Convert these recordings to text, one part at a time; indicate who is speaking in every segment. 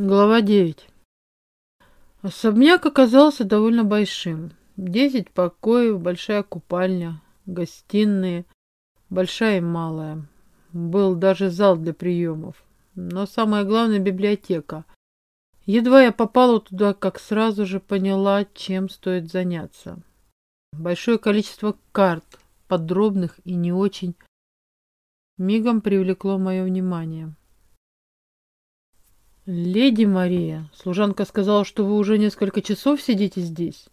Speaker 1: Глава 9. Особняк оказался довольно большим. Десять покоев, большая купальня, гостиные, большая и малая. Был даже зал для приемов. Но самое главное — библиотека. Едва я попала туда, как сразу же поняла, чем стоит заняться. Большое количество карт, подробных и не очень, мигом привлекло мое внимание. «Леди Мария, служанка сказала, что вы уже несколько часов сидите здесь».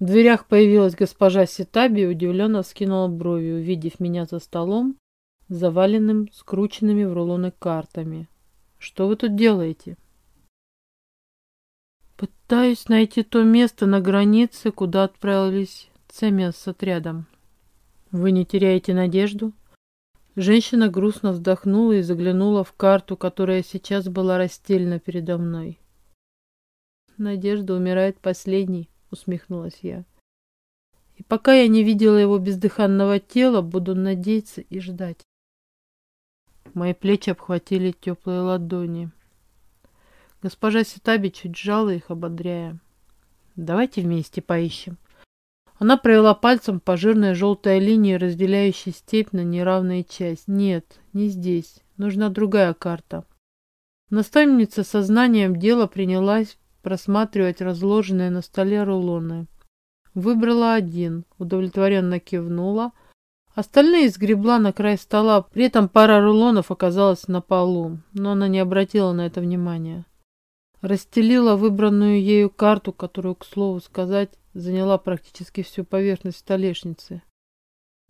Speaker 1: В дверях появилась госпожа Ситаби и удивленно вскинула брови, увидев меня за столом, заваленным скрученными в рулоны картами. «Что вы тут делаете?» «Пытаюсь найти то место на границе, куда отправились Цемия с отрядом». «Вы не теряете надежду?» Женщина грустно вздохнула и заглянула в карту, которая сейчас была расстелена передо мной. «Надежда умирает последней», — усмехнулась я. «И пока я не видела его бездыханного тела, буду надеяться и ждать». Мои плечи обхватили теплые ладони. Госпожа Ситаби чуть сжала их, ободряя. «Давайте вместе поищем». Она провела пальцем по жирной желтой линии, разделяющей степь на неравные части. Нет, не здесь. Нужна другая карта. Наставница сознанием дела принялась просматривать разложенные на столе рулоны. Выбрала один, удовлетворенно кивнула. Остальные сгребла на край стола, при этом пара рулонов оказалась на полу, но она не обратила на это внимания. Расстелила выбранную ею карту, которую, к слову сказать, заняла практически всю поверхность столешницы.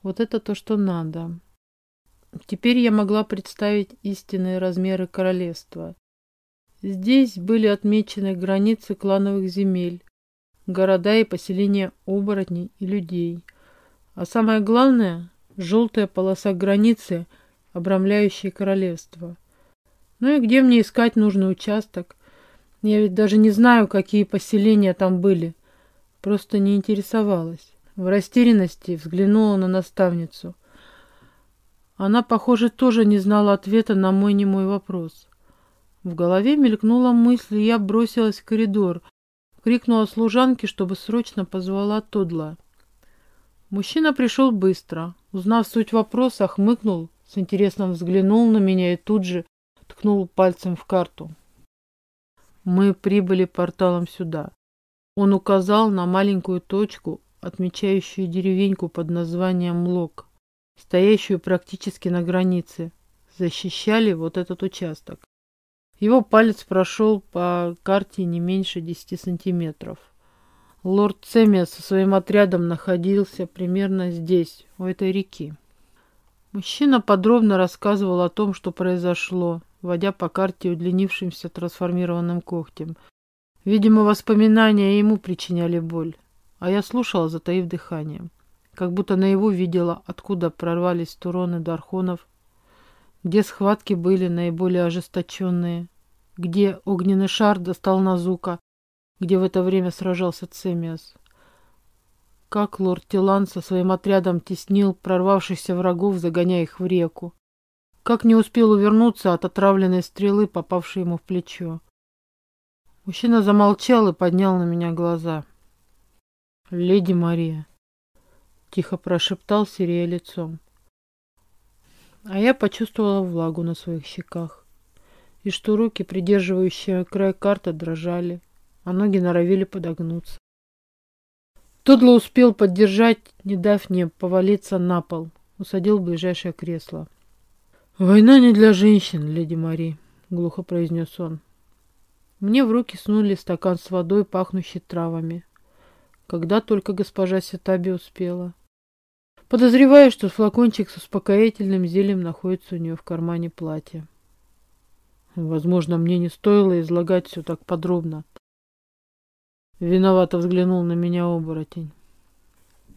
Speaker 1: Вот это то, что надо. Теперь я могла представить истинные размеры королевства. Здесь были отмечены границы клановых земель, города и поселения оборотней и людей. А самое главное — желтая полоса границы, обрамляющая королевство. Ну и где мне искать нужный участок? Я ведь даже не знаю, какие поселения там были. Просто не интересовалась. В растерянности взглянула на наставницу. Она, похоже, тоже не знала ответа на мой немой вопрос. В голове мелькнула мысль, и я бросилась в коридор. Крикнула служанке, чтобы срочно позвала Тодла. Мужчина пришел быстро. Узнав суть вопроса, хмыкнул, с интересом взглянул на меня и тут же ткнул пальцем в карту. Мы прибыли порталом сюда. Он указал на маленькую точку, отмечающую деревеньку под названием Лок, стоящую практически на границе. Защищали вот этот участок. Его палец прошел по карте не меньше десяти сантиметров. Лорд Цемия со своим отрядом находился примерно здесь, у этой реки. Мужчина подробно рассказывал о том, что произошло, водя по карте удлинившимся трансформированным когтем – Видимо, воспоминания ему причиняли боль, а я слушала, затаив дыхание, как будто наяву видела, откуда прорвались туроны Дархонов, где схватки были наиболее ожесточенные, где огненный шар достал Назука, где в это время сражался Цемиас. Как лорд Тилан со своим отрядом теснил прорвавшихся врагов, загоняя их в реку. Как не успел увернуться от отравленной стрелы, попавшей ему в плечо. Мужчина замолчал и поднял на меня глаза. «Леди Мария», — тихо прошептал, серея лицом. А я почувствовала влагу на своих щеках, и что руки, придерживающие край карты, дрожали, а ноги норовили подогнуться. Тудло успел поддержать, не дав мне повалиться на пол, усадил в ближайшее кресло. «Война не для женщин, леди Мари», — глухо произнес он. Мне в руки снули стакан с водой, пахнущий травами. Когда только госпожа Сетаби успела. Подозреваю, что флакончик с успокоительным зельем находится у нее в кармане платья. Возможно, мне не стоило излагать все так подробно. Виновато взглянул на меня оборотень.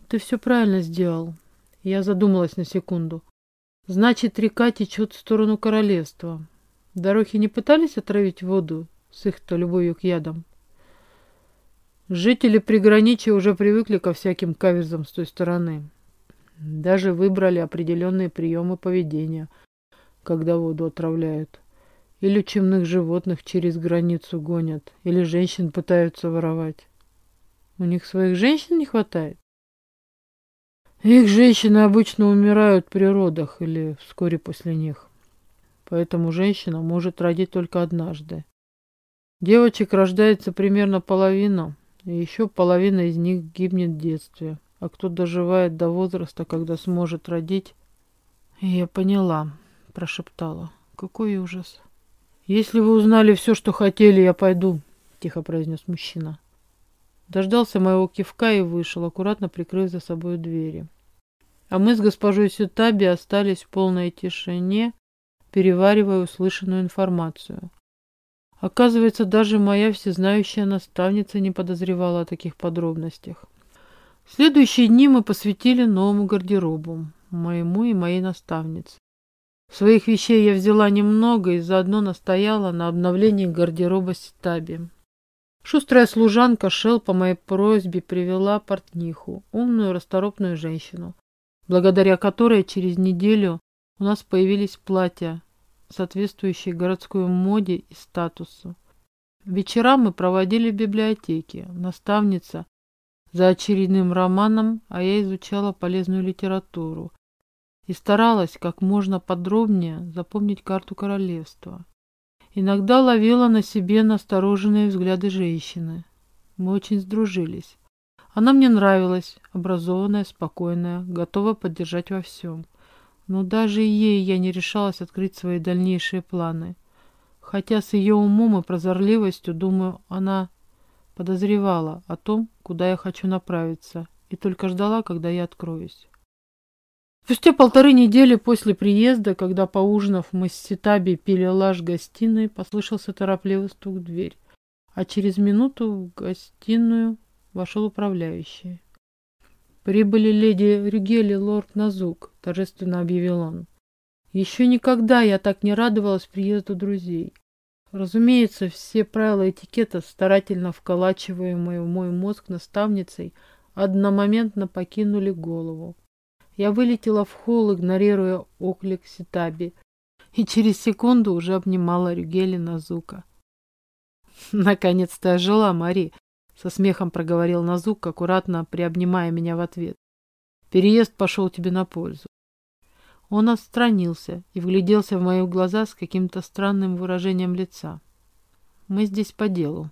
Speaker 1: Ты все правильно сделал. Я задумалась на секунду. Значит, река течет в сторону королевства. Дороги не пытались отравить воду с их-то любовью к ядам. Жители приграничья уже привыкли ко всяким каверзам с той стороны. Даже выбрали определенные приемы поведения, когда воду отравляют. Или чумных животных через границу гонят, или женщин пытаются воровать. У них своих женщин не хватает? Их женщины обычно умирают при родах или вскоре после них. Поэтому женщина может родить только однажды. Девочек рождается примерно половина, и еще половина из них гибнет в детстве. А кто доживает до возраста, когда сможет родить... Я поняла, прошептала. Какой ужас. Если вы узнали все, что хотели, я пойду, тихо произнес мужчина. Дождался моего кивка и вышел, аккуратно прикрыв за собой двери. А мы с госпожой Сютаби остались в полной тишине, переваривая услышанную информацию. Оказывается, даже моя всезнающая наставница не подозревала о таких подробностях. Следующие дни мы посвятили новому гардеробу, моему и моей наставнице. Своих вещей я взяла немного и заодно настояла на обновлении гардероба Ситаби. Шустрая служанка Шел по моей просьбе привела портниху, умную расторопную женщину, благодаря которой через неделю у нас появились платья, соответствующие городской моде и статусу. Вечера мы проводили в библиотеке. Наставница за очередным романом, а я изучала полезную литературу и старалась как можно подробнее запомнить карту королевства. Иногда ловила на себе настороженные взгляды женщины. Мы очень сдружились. Она мне нравилась, образованная, спокойная, готова поддержать во всем. Но даже ей я не решалась открыть свои дальнейшие планы. Хотя с ее умом и прозорливостью, думаю, она подозревала о том, куда я хочу направиться, и только ждала, когда я откроюсь. Спустя полторы недели после приезда, когда, поужинав, мы с Ситаби пили лаж в гостиной, послышался торопливый стук в дверь, а через минуту в гостиную вошел управляющий. «Прибыли леди Рюгель и лорд Назук», — торжественно объявил он. «Еще никогда я так не радовалась приезду друзей. Разумеется, все правила этикета, старательно вколачиваемые в мой мозг наставницей, одномоментно покинули голову. Я вылетела в холл, игнорируя оклик Ситаби, и через секунду уже обнимала Рюгели Назука. «Наконец-то ожила, Мари!» — со смехом проговорил Назук, аккуратно приобнимая меня в ответ. «Переезд пошел тебе на пользу». Он отстранился и вгляделся в мои глаза с каким-то странным выражением лица. «Мы здесь по делу».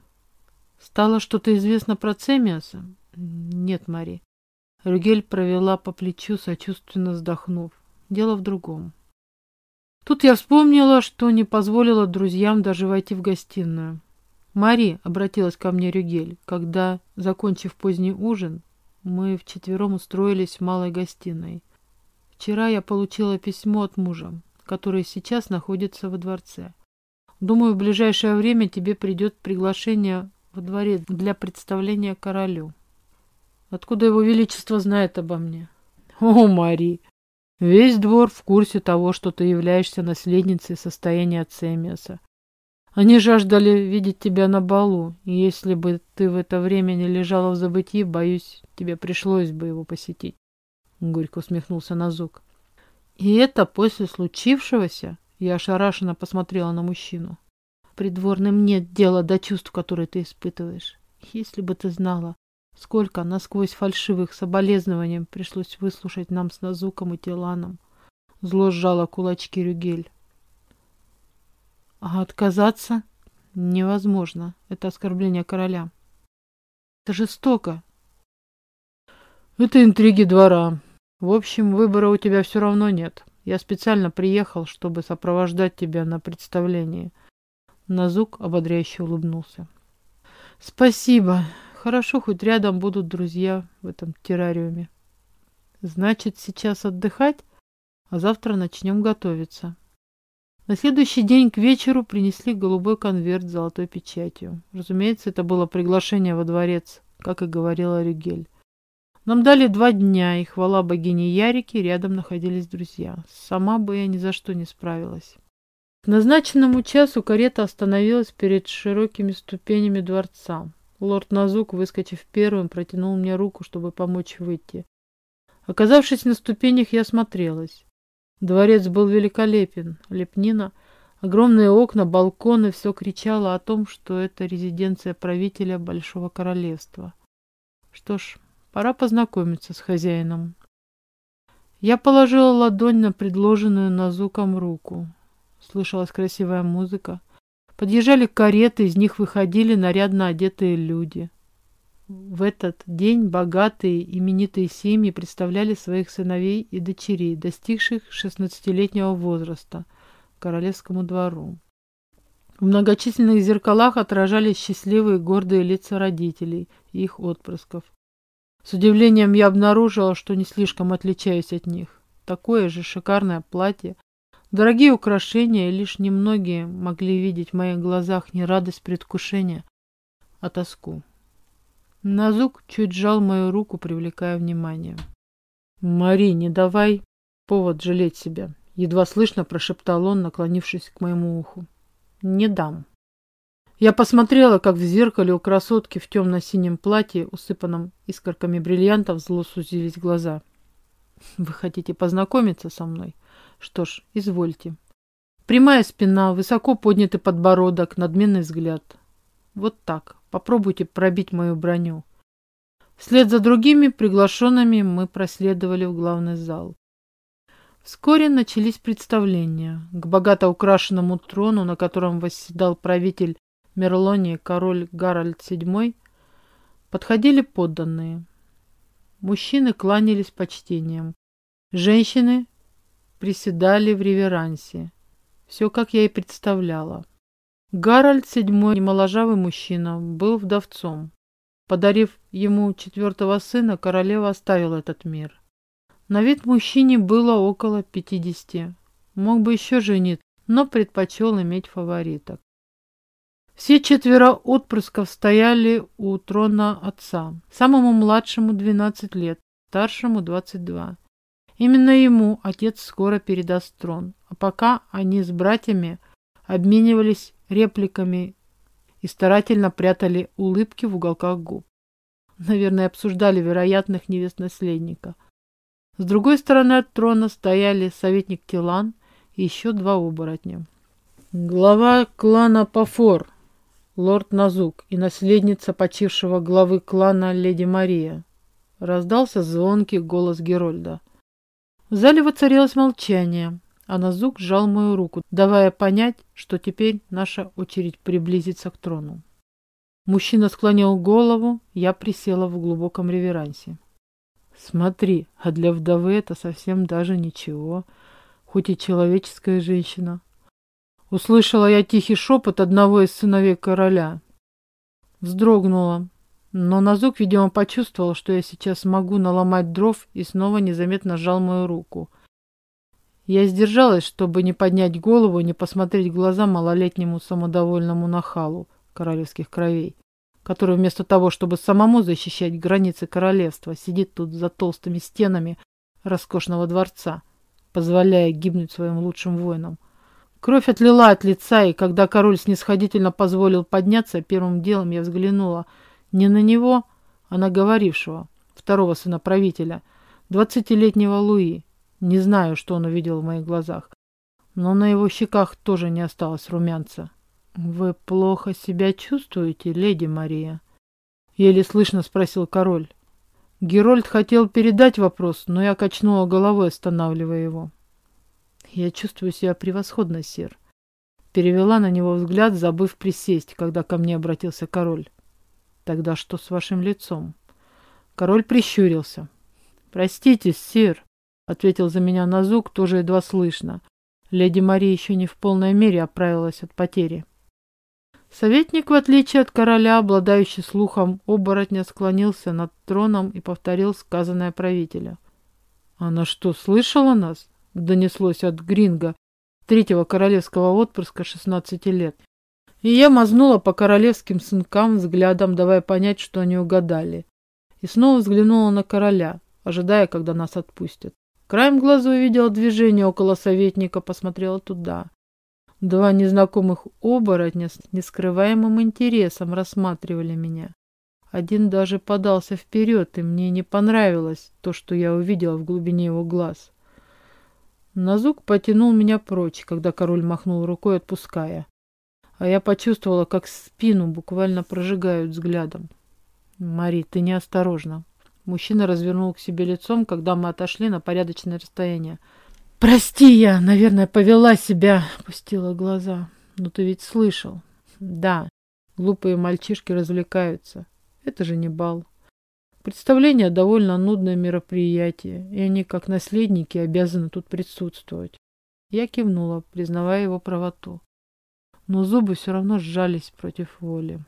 Speaker 1: «Стало что-то известно про Цемиаса?» «Нет, Мари. Рюгель провела по плечу, сочувственно вздохнув. Дело в другом. Тут я вспомнила, что не позволила друзьям даже войти в гостиную. «Мари», — обратилась ко мне Рюгель, когда, закончив поздний ужин, мы вчетвером устроились в малой гостиной. Вчера я получила письмо от мужа, который сейчас находится во дворце. Думаю, в ближайшее время тебе придет приглашение во дворец для представления королю. Откуда его величество знает обо мне? О, Мари! Весь двор в курсе того, что ты являешься наследницей состояния Цемиаса. Они жаждали видеть тебя на балу, и если бы ты в это время не лежала в забытии, боюсь, тебе пришлось бы его посетить. Горько усмехнулся Назук. И это после случившегося? Я ошарашенно посмотрела на мужчину. Придворным нет дела до чувств, которые ты испытываешь. Если бы ты знала, Сколько насквозь фальшивых соболезнований пришлось выслушать нам с Назуком и Тиланом. Зло сжало кулачки Рюгель. А отказаться невозможно. Это оскорбление короля. Это жестоко. Это интриги двора. В общем, выбора у тебя все равно нет. Я специально приехал, чтобы сопровождать тебя на представлении. Назук ободряюще улыбнулся. Спасибо. Хорошо, хоть рядом будут друзья в этом террариуме. Значит, сейчас отдыхать, а завтра начнем готовиться. На следующий день к вечеру принесли голубой конверт с золотой печатью. Разумеется, это было приглашение во дворец, как и говорила Рюгель. Нам дали два дня, и хвала богине Ярики, рядом находились друзья. Сама бы я ни за что не справилась. К назначенному часу карета остановилась перед широкими ступенями дворца. Лорд Назук, выскочив первым, протянул мне руку, чтобы помочь выйти. Оказавшись на ступенях, я смотрелась. Дворец был великолепен. Лепнина, Огромные окна, балконы, все кричало о том, что это резиденция правителя Большого Королевства. Что ж, пора познакомиться с хозяином. Я положила ладонь на предложенную Назуком руку. Слышалась красивая музыка. Подъезжали кареты, из них выходили нарядно одетые люди. В этот день богатые именитые семьи представляли своих сыновей и дочерей, достигших 16-летнего возраста, королевскому двору. В многочисленных зеркалах отражались счастливые гордые лица родителей и их отпрысков. С удивлением я обнаружила, что не слишком отличаюсь от них. Такое же шикарное платье, дорогие украшения, и лишь немногие могли видеть в моих глазах не радость предвкушения, а тоску. Назук чуть сжал мою руку, привлекая внимание. «Мари, не давай повод жалеть себя», — едва слышно прошептал он, наклонившись к моему уху. «Не дам». Я посмотрела, как в зеркале у красотки в темно-синем платье, усыпанном искорками бриллиантов, зло сузились глаза. «Вы хотите познакомиться со мной? Что ж, извольте». Прямая спина, высоко поднятый подбородок, надменный взгляд. Вот так. Попробуйте пробить мою броню. Вслед за другими приглашенными мы проследовали в главный зал. Вскоре начались представления. К богато украшенному трону, на котором восседал правитель Мерлонии король Гарольд VII, подходили подданные. Мужчины кланялись с почтением. Женщины приседали в реверансе. Все, как я и представляла. Гарольд VII, немоложавый мужчина, был вдовцом. Подарив ему четвертого сына, королева оставила этот мир. На вид мужчине было около пятидесяти. Мог бы еще женить, но предпочел иметь фавориток. Все четверо отпрысков стояли у трона отца. Самому младшему 12 лет, старшему 22. Именно ему отец скоро передаст трон, а пока они с братьями обменивались репликами и старательно прятали улыбки в уголках губ. Наверное, обсуждали вероятных невест наследника. С другой стороны от трона стояли советник Тилан и еще два оборотня. Глава клана Пафор, лорд Назук и наследница почившего главы клана Леди Мария. Раздался звонкий голос Герольда. В зале воцарилось молчание а Назук сжал мою руку, давая понять, что теперь наша очередь приблизиться к трону. Мужчина склонил голову, я присела в глубоком реверансе. Смотри, а для вдовы это совсем даже ничего, хоть и человеческая женщина. Услышала я тихий шепот одного из сыновей короля. Вздрогнула, но Назук, видимо, почувствовал, что я сейчас могу наломать дров и снова незаметно сжал мою руку. Я сдержалась, чтобы не поднять голову и не посмотреть в глаза малолетнему самодовольному нахалу королевских кровей, который вместо того, чтобы самому защищать границы королевства, сидит тут за толстыми стенами роскошного дворца, позволяя гибнуть своим лучшим воинам. Кровь отлила от лица, и когда король снисходительно позволил подняться, первым делом я взглянула не на него, а на говорившего, второго сына правителя, двадцатилетнего Луи, не знаю, что он увидел в моих глазах, но на его щеках тоже не осталось румянца. «Вы плохо себя чувствуете, леди Мария?» Еле слышно спросил король. Герольд хотел передать вопрос, но я качнула головой, останавливая его. «Я чувствую себя превосходно, сир». Перевела на него взгляд, забыв присесть, когда ко мне обратился король. «Тогда что с вашим лицом?» Король прищурился. «Простите, сир, ответил за меня Назук, тоже едва слышно. Леди Мария еще не в полной мере оправилась от потери. Советник, в отличие от короля, обладающий слухом оборотня, склонился над троном и повторил сказанное правителя. «Она что, слышала нас?» — донеслось от Гринга, третьего королевского отпрыска шестнадцати лет. И я мазнула по королевским сынкам взглядом, давая понять, что они угадали. И снова взглянула на короля, ожидая, когда нас отпустят. Краем глаза увидела движение около советника, посмотрела туда. Два незнакомых оборотня с нескрываемым интересом рассматривали меня. Один даже подался вперед, и мне не понравилось то, что я увидела в глубине его глаз. Назук потянул меня прочь, когда король махнул рукой, отпуская. А я почувствовала, как спину буквально прожигают взглядом. «Мари, ты неосторожна». Мужчина развернул к себе лицом, когда мы отошли на порядочное расстояние. «Прости я, наверное, повела себя», — пустила глаза. «Но ты ведь слышал». «Да, глупые мальчишки развлекаются. Это же не бал». Представление довольно нудное мероприятие, и они, как наследники, обязаны тут присутствовать. Я кивнула, признавая его правоту. Но зубы все равно сжались против воли.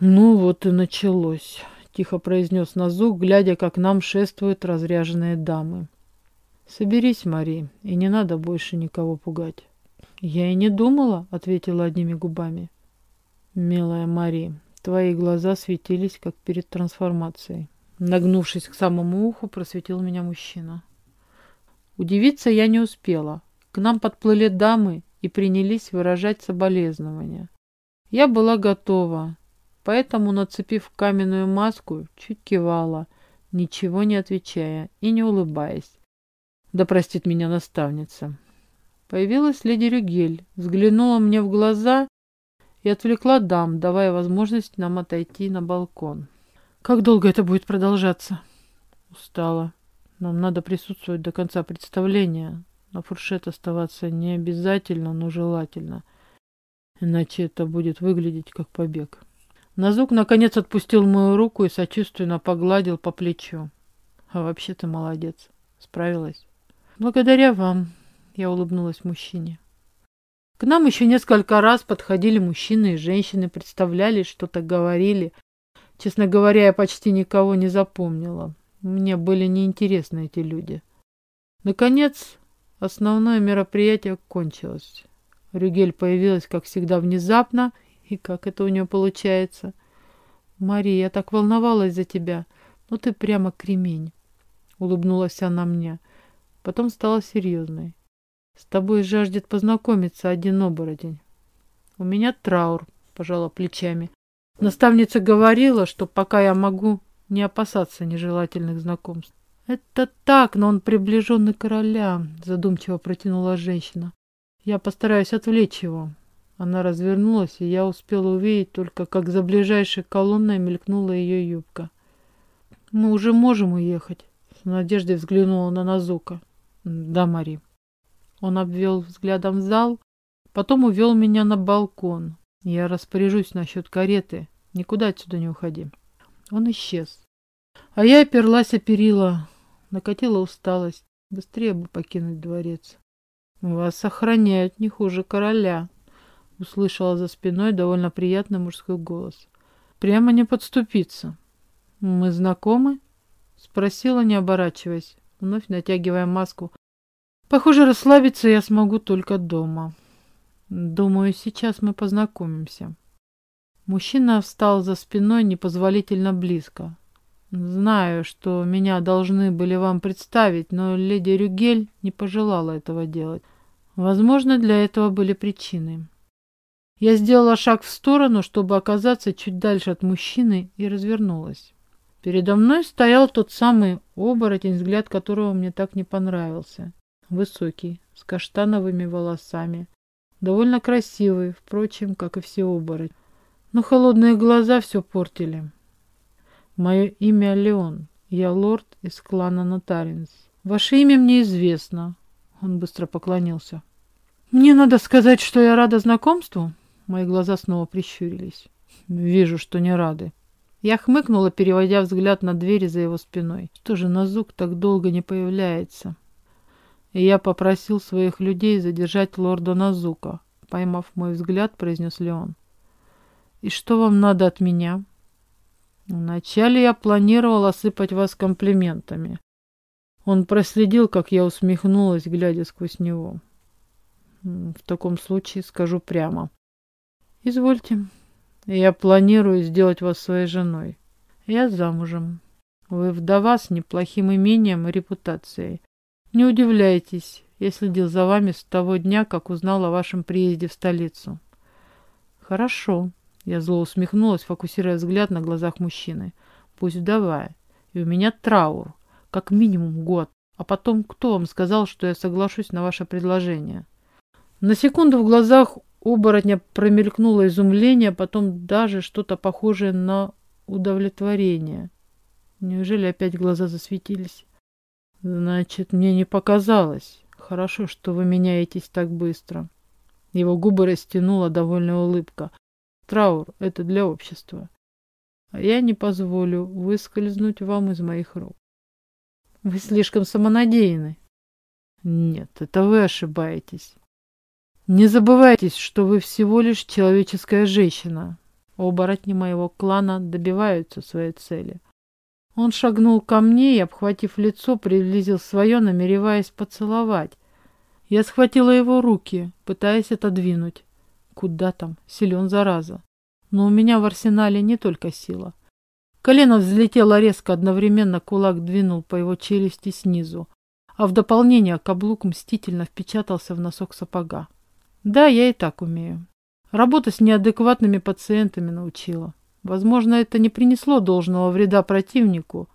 Speaker 1: «Ну вот и началось», — тихо произнес Назук, глядя, как нам шествуют разряженные дамы. «Соберись, Мари, и не надо больше никого пугать». «Я и не думала», — ответила одними губами. «Милая Мари, твои глаза светились, как перед трансформацией». Нагнувшись к самому уху, просветил меня мужчина. Удивиться я не успела. К нам подплыли дамы и принялись выражать соболезнования. Я была готова, поэтому, нацепив каменную маску, чуть кивала, ничего не отвечая и не улыбаясь. Да простит меня наставница. Появилась леди Рюгель, взглянула мне в глаза и отвлекла дам, давая возможность нам отойти на балкон. Как долго это будет продолжаться? Устала. Нам надо присутствовать до конца представления. На фуршет оставаться не обязательно, но желательно. Иначе это будет выглядеть как побег. Назук наконец отпустил мою руку и сочувственно погладил по плечу. А вообще ты молодец. Справилась. Благодаря вам, я улыбнулась мужчине. К нам еще несколько раз подходили мужчины и женщины, представляли, что-то говорили, Честно говоря, я почти никого не запомнила. Мне были неинтересны эти люди. Наконец, основное мероприятие кончилось. Рюгель появилась, как всегда, внезапно. И как это у нее получается? Мария, я так волновалась за тебя. Ну ты прямо кремень. Улыбнулась она мне. Потом стала серьезной. С тобой жаждет познакомиться один оборотень. У меня траур, пожала плечами. Наставница говорила, что пока я могу не опасаться нежелательных знакомств. «Это так, но он приближенный короля», — задумчиво протянула женщина. «Я постараюсь отвлечь его». Она развернулась, и я успела увидеть только, как за ближайшей колонной мелькнула ее юбка. «Мы уже можем уехать», — с надеждой взглянула на Назука. «Да, Мари». Он обвел взглядом зал, потом увел меня на балкон. Я распоряжусь насчет кареты. Никуда отсюда не уходи. Он исчез. А я оперлась о перила. Накатила усталость. Быстрее бы покинуть дворец. Вас охраняют не хуже короля. Услышала за спиной довольно приятный мужской голос. Прямо не подступиться. Мы знакомы? Спросила, не оборачиваясь, вновь натягивая маску. Похоже, расслабиться я смогу только дома. Думаю, сейчас мы познакомимся. Мужчина встал за спиной непозволительно близко. Знаю, что меня должны были вам представить, но леди Рюгель не пожелала этого делать. Возможно, для этого были причины. Я сделала шаг в сторону, чтобы оказаться чуть дальше от мужчины, и развернулась. Передо мной стоял тот самый оборотень, взгляд которого мне так не понравился. Высокий, с каштановыми волосами, Довольно красивый, впрочем, как и все оборотни. Но холодные глаза все портили. Мое имя Леон. Я лорд из клана Нотаринс. Ваше имя мне известно. Он быстро поклонился. Мне надо сказать, что я рада знакомству. Мои глаза снова прищурились. Вижу, что не рады. Я хмыкнула, переводя взгляд на двери за его спиной. Что же Назук так долго не появляется? и я попросил своих людей задержать лорда Назука. Поймав мой взгляд, произнес Леон. «И что вам надо от меня?» «Вначале я планировал осыпать вас комплиментами». Он проследил, как я усмехнулась, глядя сквозь него. «В таком случае скажу прямо». «Извольте. Я планирую сделать вас своей женой. Я замужем. Вы вдова с неплохим имением и репутацией. Не удивляйтесь, я следил за вами с того дня, как узнал о вашем приезде в столицу. Хорошо. Я зло усмехнулась, фокусируя взгляд на глазах мужчины. Пусть вдова. И у меня траур. Как минимум год. А потом, кто вам сказал, что я соглашусь на ваше предложение? На секунду в глазах оборотня промелькнуло изумление, потом даже что-то похожее на удовлетворение. Неужели опять глаза засветились? Значит, мне не показалось. Хорошо, что вы меняетесь так быстро. Его губы растянула довольная улыбка. Траур — это для общества. А я не позволю выскользнуть вам из моих рук. Вы слишком самонадеянны. Нет, это вы ошибаетесь. Не забывайтесь, что вы всего лишь человеческая женщина. Оборотни моего клана добиваются своей цели. Он шагнул ко мне и, обхватив лицо, приблизил свое, намереваясь поцеловать. Я схватила его руки, пытаясь отодвинуть. Куда там? Силен зараза. Но у меня в арсенале не только сила. Колено взлетело резко, одновременно кулак двинул по его челюсти снизу, а в дополнение каблук мстительно впечатался в носок сапога. Да, я и так умею. Работа с неадекватными пациентами научила. Возможно, это не принесло должного вреда противнику,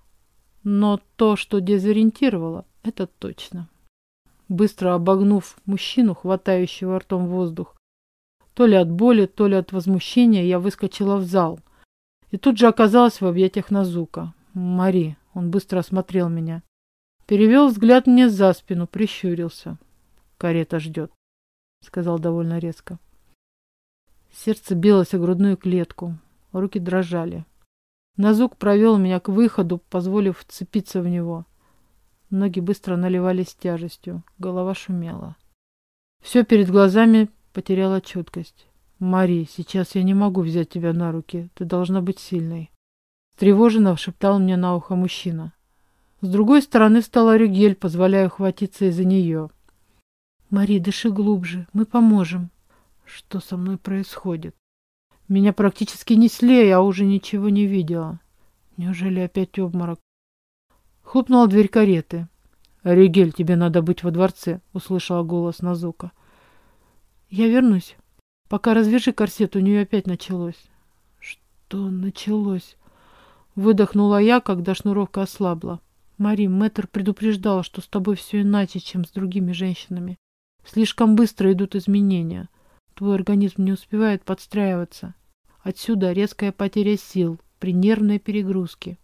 Speaker 1: но то, что дезориентировало, это точно. Быстро обогнув мужчину, хватающего ртом воздух, то ли от боли, то ли от возмущения, я выскочила в зал – и тут же оказалась в объятиях Назука. «Мари!» Он быстро осмотрел меня. Перевел взгляд мне за спину, прищурился. «Карета ждет», — сказал довольно резко. Сердце билось о грудную клетку, руки дрожали. Назук провел меня к выходу, позволив вцепиться в него. Ноги быстро наливались тяжестью, голова шумела. Все перед глазами потеряло четкость. «Мари, сейчас я не могу взять тебя на руки. Ты должна быть сильной». Тревоженно шептал мне на ухо мужчина. С другой стороны встала Рюгель, позволяя ухватиться из-за нее. «Мари, дыши глубже. Мы поможем». «Что со мной происходит?» Меня практически несли, я уже ничего не видела. Неужели опять обморок? Хлопнула дверь кареты. «Ригель, тебе надо быть во дворце», — услышала голос Назука. «Я вернусь». Пока развяжи корсет, у нее опять началось. Что началось? Выдохнула я, когда шнуровка ослабла. Мари, мэтр предупреждал, что с тобой все иначе, чем с другими женщинами. Слишком быстро идут изменения. Твой организм не успевает подстраиваться. Отсюда резкая потеря сил при нервной перегрузке.